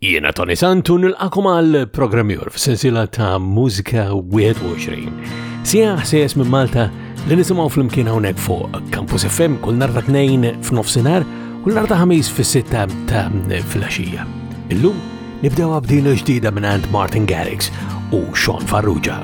Jiena Tony Santu nilqakom għal programm jor f'sensiela ta' Mużika 21. Sija ħsejjes minn Malta li nisimgħu flimkien hawnhekk fuq Campus FM kull nhar ta' tnejn f'nofsinhar u l-nhar ta' ħamis fis-sitta ta' filgħaxija. Illum nibdew b'din ġdida minn għand Martin Garrix u Sean Farrugia.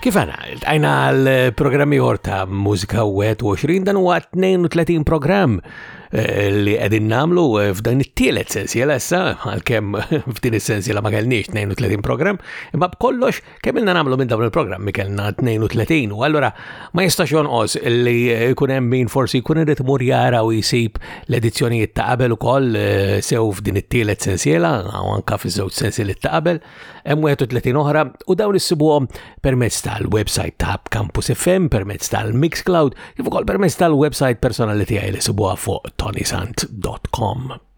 Kif għana, tajna l-programmi għor ta' Musika 21 dan huwa 32 program eh, li għedin namlu eh, f'dan it-tielet sensiela issa, għal-kem f'din is-sensiela ma kellniex 32 program, imma b'kollox Kemm ilna nagħmlu minn dawn il-programmi kellna 32 u allura ma jistax jonqos li jkun hemm min forsi jkun irid imur jara u jsib l-edizzjonijiet ta' qabel ukoll eh, sew f'din it-tielet sensiela u anka fiż-żewġ sensieliet ta' qabel hemm 31 oħra u dawn issibuhom permezz tal-website ta' Campus FM, permezz tal-Mixcloud, kif ukoll permezz tal-website personali tiegħi li sibuha fuq tonisant.com.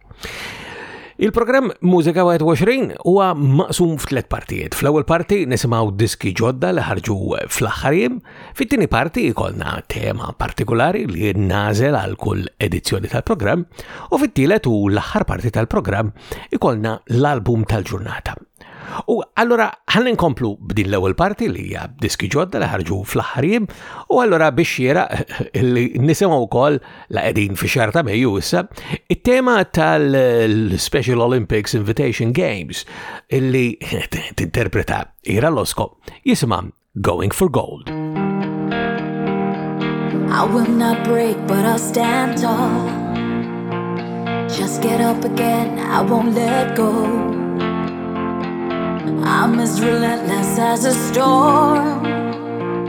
Il-programm Mużika 21 huwa maqsum f'tliet partijiet. Fl-ewwel parti nisimgħu diski ġodda li ħarġu fl-aħħar jiem, fit-tieni parti jkollna tema partikolari li nażel għal kull edizzjoni tal-programm u fit-tielet u l-aħħar parti tal-programm ikollna l-album tal-ġurnata. U allora ħalli nkomplu b'din l-ewwel parti li hija diski ġodda li ħarġu fl-aħħar jiem u allora biex jiera li nisimgħu wkoll la qegħdin fi xahar ta' Mejju issa, it-tema tal-Special Olympics Invitation Games illi tinterpreta Ira Losko jisimha Going for Gold. I will not break, but I'll stand tall. Just get up again, I won't let go. I'm as relentless as a storm.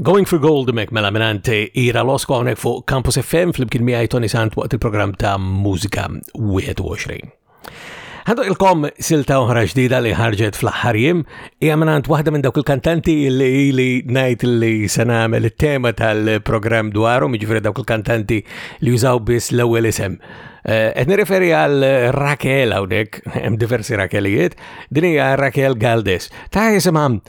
Going for Gold mek mela minant Ira Losko għonek fuq Campus FM fl-imkien miħaj Tony Sant waqt il-program ta' Musika 21. Għandu il-kom silta uħra ġdida li ħarġet fl-aħħar jiem, hija minant waħda minn dawk il-kantanti li li ngħid li se nagħmel it-tema tal-programm dwarhom, jiġifieri dawk il-kantanti li jużaw biss l-ewwel isem. Eh, qed nirreferi għal Raquel hawnhekk, hemm diversi Raquelijiet, din hija Raquel Galdes. Ta' jisimha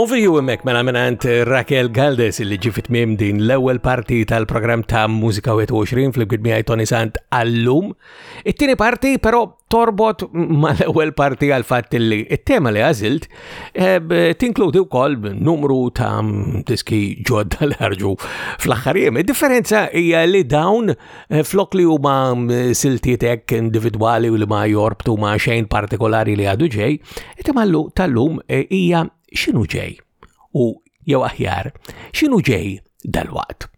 Over you emmek mela minant Raquel Galdes li ġifit mim din l-ewel parti tal-program ta' Musika 21 fl-għid miħaj Tony Sant għallum. It-tini parti pero torbot ma l-ewel parti għal-fat li it-tema li għazilt eh, tinkludi u koll numru ta' diski ġodda l-ħarġu fl-axħarijem. Differenza hija li dawn Eh, flok li huma mm, siltiet hekk individwali u li ma jorbtu ma xejn partikolari li għadu ġej, qed imallu tal-lum eh, hija x'inhu ġej u jew aħjar x'inhu ġej dal-waqt.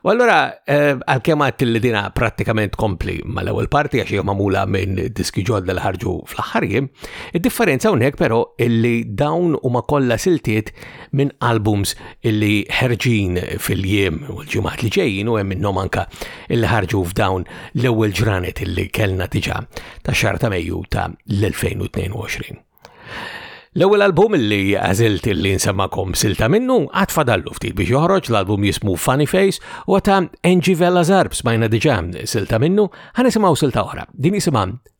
U allora, eh, għal-kem għat li dina pratikament kompli ma l ewwel parti għax mamula minn diski ġodda li ħarġu fl-ħarjim, id-differenza unnek pero illi dawn u ma kolla siltiet minn albums illi ħerġin fil-jiem u l-ġimgħat li ġejjin u hemm minnhom anka illi ħarġu f'dawn l-ewwel ġranet illi kellna diġà ta' xahar ta' Mejju ta' l-2022. L-ewwel album illi għażilt illi nsemmakom silta minnu għad fadallu ftit biex joħroġ l-album jismu Funny Face u ta' Angie Vella Zarb smajna diġà silta minnu ħanisimgħu silta oħra din jisimha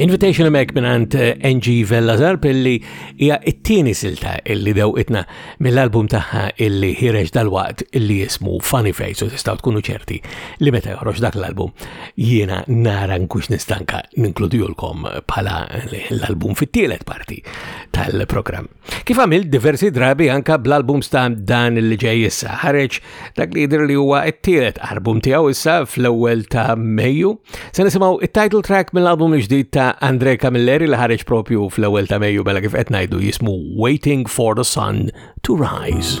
Invitation mek minant eh, NG Vella Zarp illi hija it-tieni silta illi dew itna mill-album tagħha illi ħireġ dal-waqt illi jismu Funny Face u tistgħu tkunu ċerti li meta joħroġ dak l-album jiena nara nkux nistanka ninkludijulkom bħala l-album fit-tielet parti tal-programm. Kif għamilt diversi drabi anka bl-albums ta' dan li ġej issa, ħareġ dak li jidher li huwa t-tielet album tiegħu issa fl-ewwel ta' Mejju. Se nisimgħu it-title track mill-album il-ġdid ta' Andre Camilleri li ħareġ propju fl-ewwel ta' Mejju bella mela kif qed ngħidu jismu Waiting for the Sun to Rise.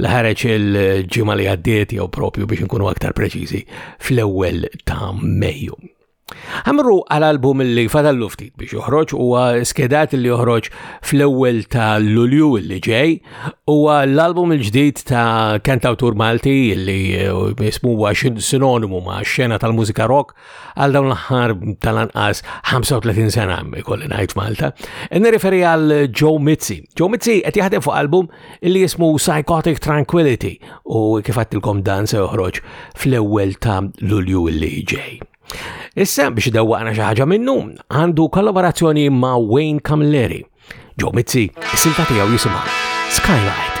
li ħareġ il-ġimgħa li għaddiet jew propju biex nkunu aktar preċiżi fl-ewwel ta' Mejju. Għamru għal-album li fadallu ftit biex joħroġ huwa skedat li joħroġ fl-ewwel ta' Lulju li ġej huwa l-album il-ġdid ta' kantawtur Malti li uh, jismu huwa sinonimu ma' xena tal-mużika rock għal dawn l-aħħar tal-anqas 35 sena ikolli ngħid Malta. Nirriferi għal Joe Mizzi. Joe Mizzi qed jaħdem fuq album illi jismu Psychotic Tranquility u kif għattilkom dan se joħroġ fl-ewwel ta' Lulju li ġej. Issa biex dewwaqna xi ħaġa minnu għandu kollaborazzjoni ma' Wayne Camilleri. Ġo Mizzi, is-silta tiegħu jisimha Skylight.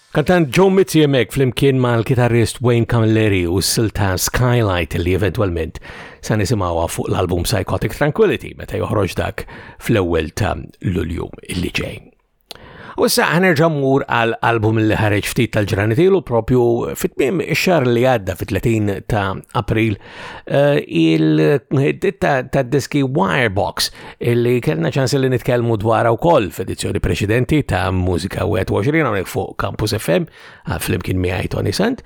Kantant Joe Mizzi hemmhekk flimkien mal-kitarrist Wayne Camilleri u s-silta Skylight li eventwalment sa nisimgħuha fuq l-album Psychotic Tranquility meta joħroġ dak fl-ewwel ta' Lulju li ġej. U issa ħanerġa' mmur għal album li ħareġ ftit tal-ġranet ilu propju fit-tmiem ix-xahar li għadda fit-30 ta' April Eh, il-ditta ta' diski Wirebox illi kellna ċans li nitkellmu dwar ukoll f'edizzjoni preċedenti ta' Mużika 21 hawnhekk fuq Campus FM ah, flimkien miegħi Tony Sant.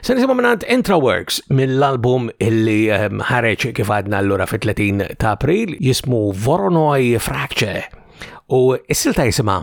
Se nisimgħu mingħand Intraworks mill-album illi ehm, ħareġ kif għadna allura fit-30 ta' April jismu Voronoi Fracture u s-silta jisimha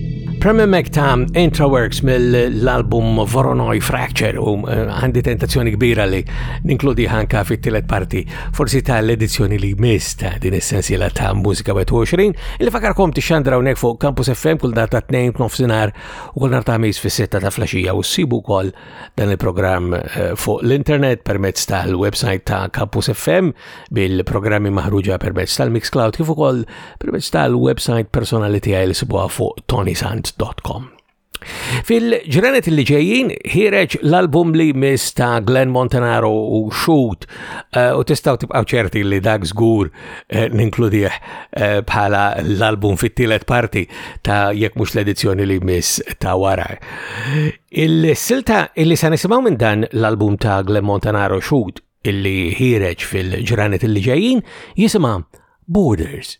Premmek ta' Intraworks mill-album Voronoi Fracture u eh, għandi tentazzjoni kbira li ninkludi ħanka fit tillet parti forsi ta' l-edizzjoni li miss ta' din essenzjela ta' mużika 20 li fakarkom tixxandra unek fuq Campus FM kull data 2 f'nofsinhar u kull nar ta' mis fis-sitta ta' flasġija u s-sibu kol dan il-programm eh, fuq l-internet permezz tal-website ta' Campus FM bil-programmi maħruġa permezz tal-Mixcloud kif ukoll permezz tal-website personali tiegħi li sibuha fuq tonysant.com. Fil-ġranet li ġejjin ħireġ l-album li mis ta' Glenn Montanaro u Shoot eh, u tistaw tibqaw ċerti li dak żgur eh, ninkludih bħala l-album fit-tielet parti ta' jekk mhux l-edizzjoni li mis ta' wara. Il-silta illi sa nisimgħu minn dan l-album ta' Glen Montanaro Shoot illi ħireġ fil-ġranet illi ġejjin jisimha Borders.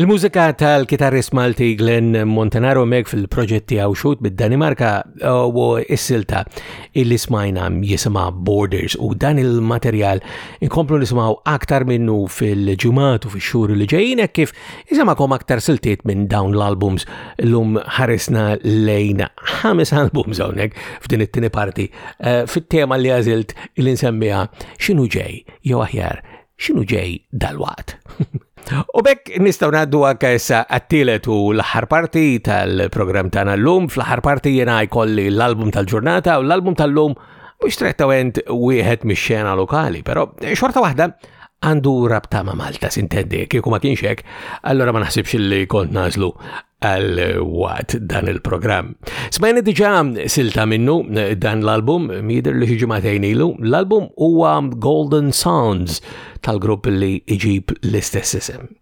Il-mużika tal-kitarrist Malti Glenn Montanaro meg fil-proġetti għaw xut bid-Danimarka u s-silta illi smajna jisima Borders u dan il-materjal inkomplu nisimaw aktar minnu fil-ġumat u fil-xur li ġejjina kif Isemakom aktar siltiet minn dawn l-albums l-lum ħarisna lejn ħames albums hawnhekk f'din it-tieni parti eh, fit-tema li għażilt li nsemmiha x'inhu ġej jew aħjar x'inhu ġej dal-waqt. U bekk nistaw naddu għakka issa għattilet u l-ħar parti tal-program tana l-lum, fl-ħar parti jena jkolli l-album tal-ġurnata u l-album tal-lum Mhux strettament wieħed mix-xena lokali, però xorta waħda għandu rabta ma' Malta, sintendi, kieku ma kienx hekk, allora ma naħsibx li kont nażlu għal wat dan il-programm. Smajni diġa silta minnu eh, dan l-album, midir li xieġi matejn ilu, l-album huwa Golden Sounds tal-grupp li iġib l-istess isem.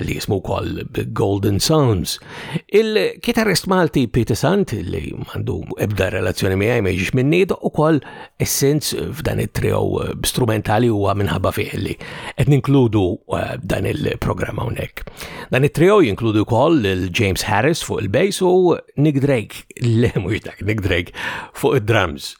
li jismu kol Golden Sounds. Il-kitarist Malti Peter Sant li mandu ebda relazzjoni miegħi ma jiġix minni u kol essens f'dan it-trio eh, strumentali huwa minħabba fih li qed ninkludu eh, dan il-programm hawnhekk. Dan it-trio jinkludu kol lil James Harris fuq il-bass u Nick Drake, le mhux dak Nick Drake fuq id-drums.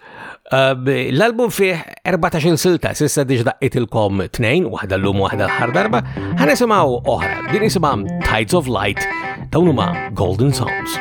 Ehm, l-album fih 14 silta, sissa diġ daqqitilkom tnejn, waħda l-lum waħda l-ħar darba, ħan nisimaw oħra, din nisimgħu Tides of Light, dawn huma Golden Songs.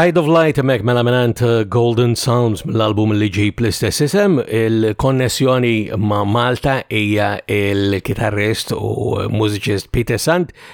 Tide of Light mek mela menant uh, Golden Sounds mill-album li ġib l-istess isem, il-konnessjoni ma' Malta hija il-kitarrist u mużiċist Peter Sant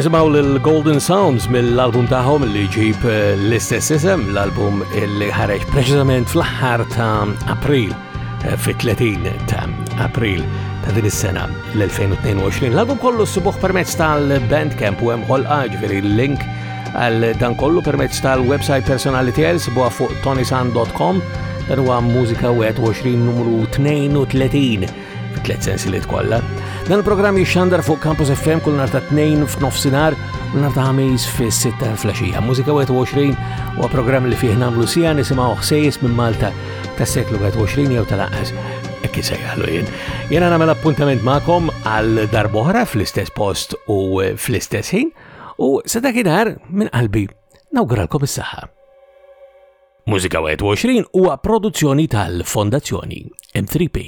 Nisimaw l-Golden Sounds mill-album taħom li ġib eh, l-istess isem, l-album li ħareġ preċizament fl-ħar ta' April. Eh, fit-30 ta' April ta' din is-sena l-2022. L-album kollu s-subuħ permezz tal-Bandcamp u hemm ħolqa ġifieri l-link għal dan kollu permezz tal-website personali tiegħi sibuha fuq tonisan.com dan huwa mużika 21 numru 32 fit-tliet sensi li tkollha. Dan il-programm jixxandar fuq Campus FM kull nhar ta' tnejn f'nofsinhar u nhar ta' ħamis fis-sitta flaxija. Mużika 21 huwa programm li fih nagħmlu sija nisimgħu ħsejjes minn Malta tas-seklu 21 jew tal-aqqas hekk isejjaħlu jien. Jiena nagħmel appuntament magħkom għal darbohra fl-istess post u fl-istess ħin u sa dakinhar minn qalbi nawguralkom is-saħħa. Mużika 21 huwa produzzjoni tal-Fondazzjoni M3P.